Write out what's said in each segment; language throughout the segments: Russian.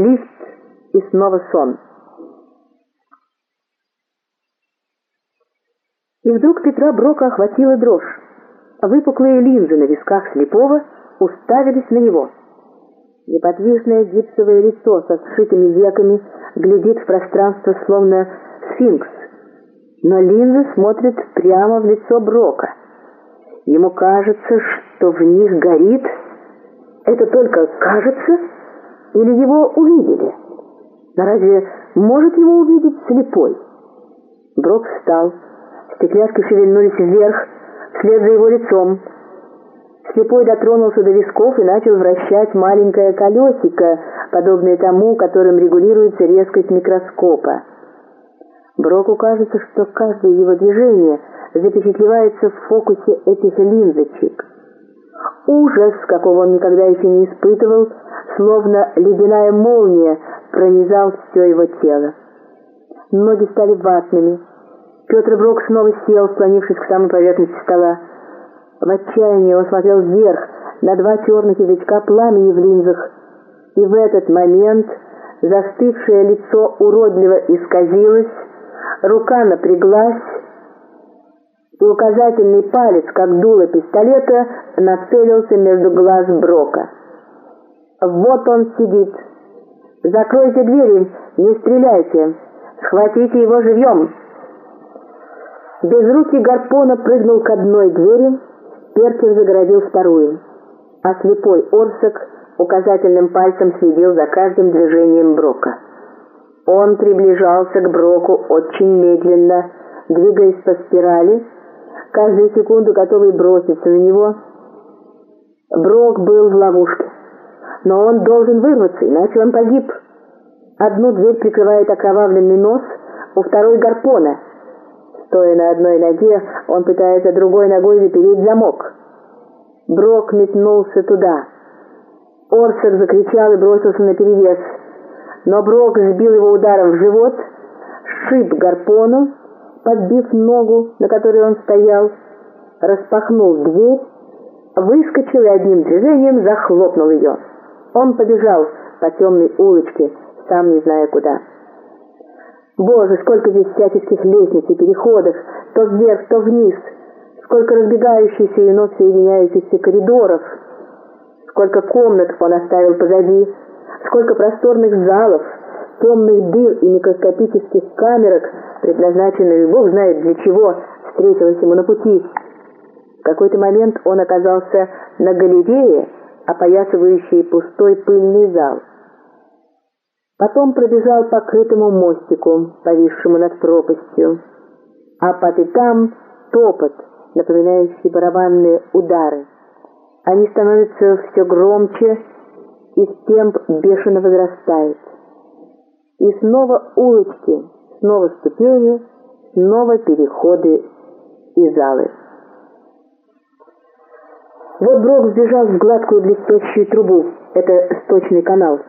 Лифт и снова сон. И вдруг Петра Брока охватила дрожь. Выпуклые линзы на висках слепого уставились на него. Неподвижное гипсовое лицо со сшитыми веками глядит в пространство, словно сфинкс. Но линзы смотрят прямо в лицо Брока. Ему кажется, что в них горит... Это только кажется или его увидели? Но разве может его увидеть слепой? Брок встал. Стекляшки шевельнулись вверх, вслед за его лицом. Слепой дотронулся до висков и начал вращать маленькое колесико, подобное тому, которым регулируется резкость микроскопа. Броку кажется, что каждое его движение запечатлевается в фокусе этих линзочек. Ужас, какого он никогда еще не испытывал, словно ледяная молния пронизал все его тело. Ноги стали ватными. Петр Брок снова сел, склонившись к самой поверхности стола. В отчаянии он смотрел вверх на два черных язычка пламени в линзах, и в этот момент застывшее лицо уродливо исказилось, рука напряглась, и указательный палец, как дуло пистолета, нацелился между глаз Брока. «Вот он сидит. Закройте двери, не стреляйте. Схватите его живьем!» Безрукий Гарпона прыгнул к одной двери, Перкин загородил вторую, а слепой Орсак указательным пальцем следил за каждым движением Брока. Он приближался к Броку очень медленно, двигаясь по спирали, каждую секунду готовый броситься на него. Брок был в ловушке, но он должен вырваться, иначе он погиб. Одну дверь прикрывает окровавленный нос, у второй гарпона — Стоя на одной ноге, он пытается другой ногой запереть замок. Брок метнулся туда. Орсак закричал и бросился на перевес. Но Брок сбил его ударом в живот, сшиб гарпону, подбив ногу, на которой он стоял, распахнул дверь, выскочил и одним движением захлопнул ее. Он побежал по темной улочке, сам не зная куда. Боже, сколько здесь всяческих лестниц и переходов, то вверх, то вниз, сколько разбегающихся и вновь соединяющихся коридоров, сколько комнат он оставил позади, сколько просторных залов, темных дыр и микроскопических камерок, предназначенных, Бог знает для чего, встретилось ему на пути. В какой-то момент он оказался на галерее, опоясывающей пустой пыльный зал. Потом пробежал по крытому мостику, повисшему над пропастью. А по пятам топот, напоминающий барабанные удары. Они становятся все громче, и темп бешено возрастает. И снова улочки, снова ступени, снова переходы и залы. Вот Брок сбежал в гладкую блестящую трубу. Это сточный канал.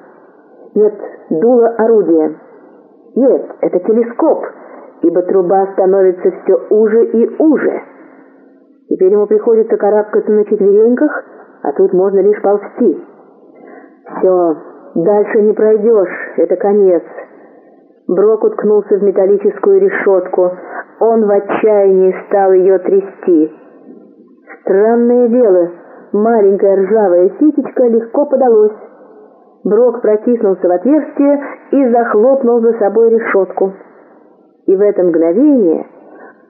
Нет, дуло орудия. Нет, это телескоп, ибо труба становится все уже и уже. Теперь ему приходится карабкаться на четвереньках, а тут можно лишь ползти. Все, дальше не пройдешь, это конец. Брок уткнулся в металлическую решетку. Он в отчаянии стал ее трясти. Странное дело, маленькая ржавая ситечка легко подалось. Брок протиснулся в отверстие и захлопнул за собой решетку. И в это мгновение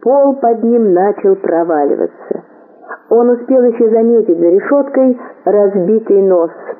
пол под ним начал проваливаться. Он успел еще заметить за решеткой разбитый нос —